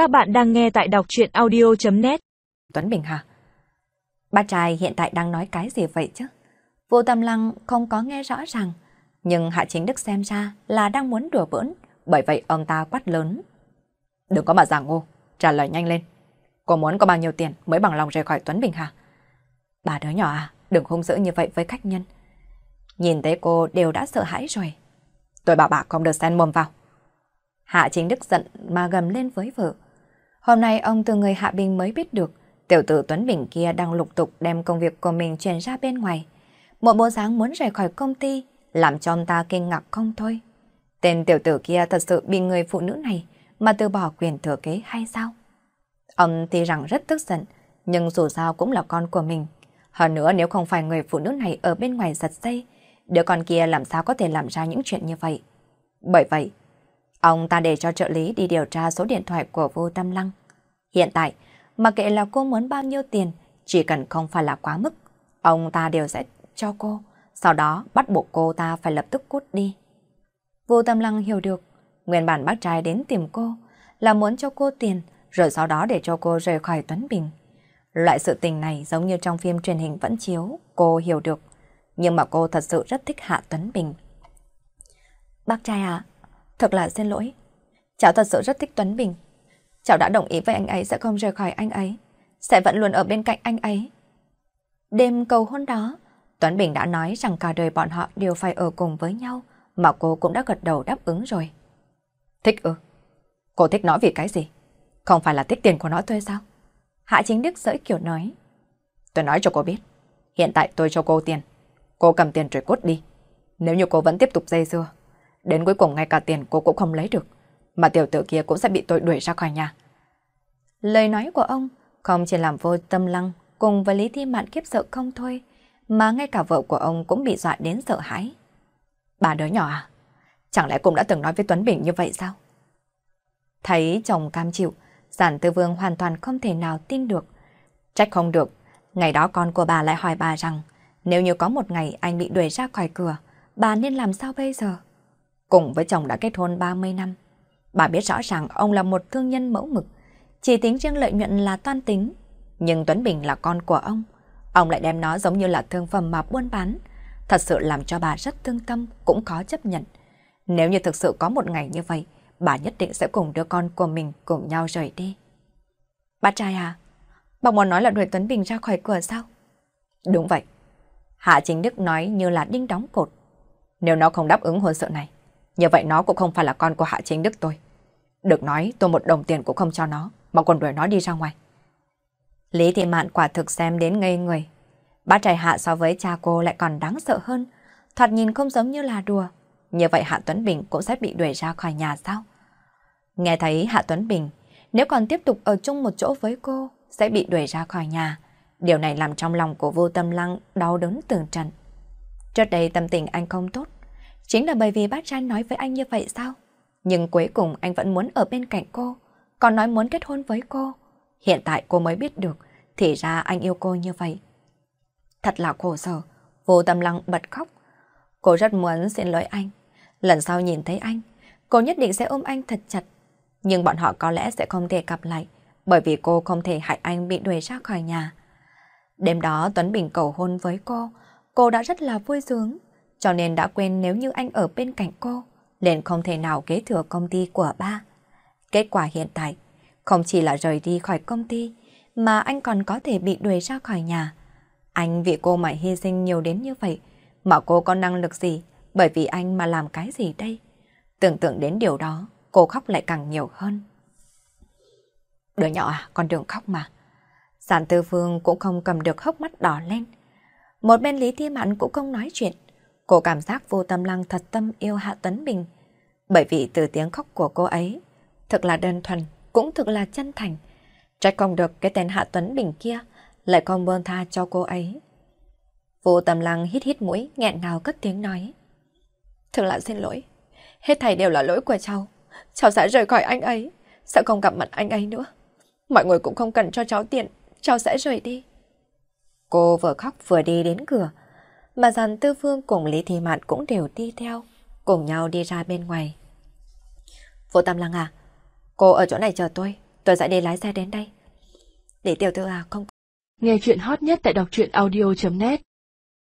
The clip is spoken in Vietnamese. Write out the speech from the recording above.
Các bạn đang nghe tại đọc chuyện audio.net Tuấn Bình hả? Ba trai hiện tại đang nói cái gì vậy chứ? Vô tâm lăng không có nghe rõ ràng, nhưng Hạ Chính Đức xem ra là đang muốn đùa bỡn, bởi vậy ông ta quát lớn. Đừng có mà giả ngô trả lời nhanh lên. Cô muốn có bao nhiêu tiền mới bằng lòng rời khỏi Tuấn Bình hả? Bà đứa nhỏ à, đừng hung dữ như vậy với khách nhân. Nhìn thấy cô đều đã sợ hãi rồi. Tôi bảo bà không được xen mồm vào. Hạ Chính Đức giận mà gầm lên với vợ. Hôm nay ông từ người Hạ Bình mới biết được tiểu tử Tuấn Bình kia đang lục tục đem công việc của mình truyền ra bên ngoài. Một bộ dáng muốn rời khỏi công ty làm cho ông ta kinh ngạc không thôi. Tên tiểu tử kia thật sự bị người phụ nữ này mà từ bỏ quyền thừa kế hay sao? Ông thì rằng rất tức giận, nhưng dù sao cũng là con của mình. Hơn nữa nếu không phải người phụ nữ này ở bên ngoài giật dây, đứa con kia làm sao có thể làm ra những chuyện như vậy. Bởi vậy, ông ta để cho trợ lý đi điều tra số điện thoại của vô tâm lăng. Hiện tại, mà kệ là cô muốn bao nhiêu tiền, chỉ cần không phải là quá mức, ông ta đều sẽ cho cô, sau đó bắt buộc cô ta phải lập tức cút đi. Vô tâm lăng hiểu được, nguyên bản bác trai đến tìm cô là muốn cho cô tiền, rồi sau đó để cho cô rời khỏi Tuấn Bình. Loại sự tình này giống như trong phim truyền hình vẫn chiếu, cô hiểu được. Nhưng mà cô thật sự rất thích Hạ Tuấn Bình. Bác trai à, thật là xin lỗi. Cháu thật sự rất thích Tuấn Bình. Cháu đã đồng ý với anh ấy sẽ không rời khỏi anh ấy, sẽ vẫn luôn ở bên cạnh anh ấy. Đêm cầu hôn đó, Tuấn Bình đã nói rằng cả đời bọn họ đều phải ở cùng với nhau, mà cô cũng đã gật đầu đáp ứng rồi. Thích ư? Cô thích nó vì cái gì? Không phải là thích tiền của nó thôi sao? Hạ Chính Đức sỡi kiểu nói. Tôi nói cho cô biết, hiện tại tôi cho cô tiền. Cô cầm tiền rồi cút đi. Nếu như cô vẫn tiếp tục dây dưa, đến cuối cùng ngay cả tiền cô cũng không lấy được, mà tiểu tử kia cũng sẽ bị tôi đuổi ra khỏi nhà. Lời nói của ông không chỉ làm vô tâm lăng cùng với Lý Thi Mạn kiếp sợ không thôi, mà ngay cả vợ của ông cũng bị dọa đến sợ hãi. Bà đứa nhỏ à? Chẳng lẽ cũng đã từng nói với Tuấn Bình như vậy sao? Thấy chồng cam chịu, Giản Tư Vương hoàn toàn không thể nào tin được. Trách không được, ngày đó con của bà lại hỏi bà rằng nếu như có một ngày anh bị đuổi ra khỏi cửa, bà nên làm sao bây giờ? Cùng với chồng đã kết hôn 30 năm, bà biết rõ ràng ông là một thương nhân mẫu mực, chỉ tính riêng lợi nhuận là toan tính. Nhưng Tuấn Bình là con của ông, ông lại đem nó giống như là thương phẩm mà buôn bán. Thật sự làm cho bà rất thương tâm, cũng khó chấp nhận. Nếu như thực sự có một ngày như vậy, bà nhất định sẽ cùng đứa con của mình cùng nhau rời đi. Bà trai à, bà muốn nói là đuổi Tuấn Bình ra khỏi cửa sao? Đúng vậy. Hạ Chính Đức nói như là đinh đóng cột. Nếu nó không đáp ứng hôn sự này, như vậy nó cũng không phải là con của Hạ Chính Đức tôi. Được nói tôi một đồng tiền cũng không cho nó, mà còn đuổi nó đi ra ngoài. Lý Thị Mạn quả thực xem đến ngây người. Bác trai Hạ so với cha cô lại còn đáng sợ hơn, thoạt nhìn không giống như là đùa. Như vậy Hạ Tuấn Bình cũng sẽ bị đuổi ra khỏi nhà sao? Nghe thấy Hạ Tuấn Bình, nếu còn tiếp tục ở chung một chỗ với cô, sẽ bị đuổi ra khỏi nhà. Điều này làm trong lòng của vô tâm lăng đau đớn từng trận. Trước đây tâm tình anh không tốt, chính là bởi vì bác trai nói với anh như vậy sao? Nhưng cuối cùng anh vẫn muốn ở bên cạnh cô, còn nói muốn kết hôn với cô. Hiện tại cô mới biết được, thì ra anh yêu cô như vậy. Thật là khổ sở, vô tâm lăng bật khóc. Cô rất muốn xin lỗi anh. Lần sau nhìn thấy anh, cô nhất định sẽ ôm anh thật chặt. Nhưng bọn họ có lẽ sẽ không thể gặp lại, bởi vì cô không thể hại anh bị đuổi ra khỏi nhà. Đêm đó Tuấn Bình cầu hôn với cô, cô đã rất là vui sướng, cho nên đã quên nếu như anh ở bên cạnh cô, liền không thể nào kế thừa công ty của ba. Kết quả hiện tại, không chỉ là rời đi khỏi công ty, mà anh còn có thể bị đuổi ra khỏi nhà. Anh vì cô mà hy sinh nhiều đến như vậy, mà cô có năng lực gì, bởi vì anh mà làm cái gì đây? Tưởng tượng đến điều đó, cô khóc lại càng nhiều hơn. Đứa nhỏ à, con đừng khóc mà. Giản tư phương cũng không cầm được hốc mắt đỏ lên. Một bên Lý Thi Mạn cũng không nói chuyện. Cô cảm giác vô tâm lăng thật tâm yêu Hạ Tuấn Bình. Bởi vì từ tiếng khóc của cô ấy, thật là đơn thuần, cũng thực là chân thành. Trách không được cái tên Hạ Tuấn Bình kia, lại không buông tha cho cô ấy. Vô tâm lăng hít hít mũi, nghẹn ngào cất tiếng nói. Thật là xin lỗi, hết thảy đều là lỗi của cháu. Cháu sẽ rời khỏi anh ấy, sẽ không gặp mặt anh ấy nữa. Mọi người cũng không cần cho cháu tiền, cháu sẽ rời đi. Cô vừa khóc vừa đi đến cửa, mà dàn tư phương cùng Lý Thị Mạn cũng đều đi theo, cùng nhau đi ra bên ngoài. Vô Tâm Lăng à, cô ở chỗ này chờ tôi, tôi sẽ đi lái xe đến đây. Để tiểu thư à không. Nghe chuyện hot nhất tại đọc truyện audio.net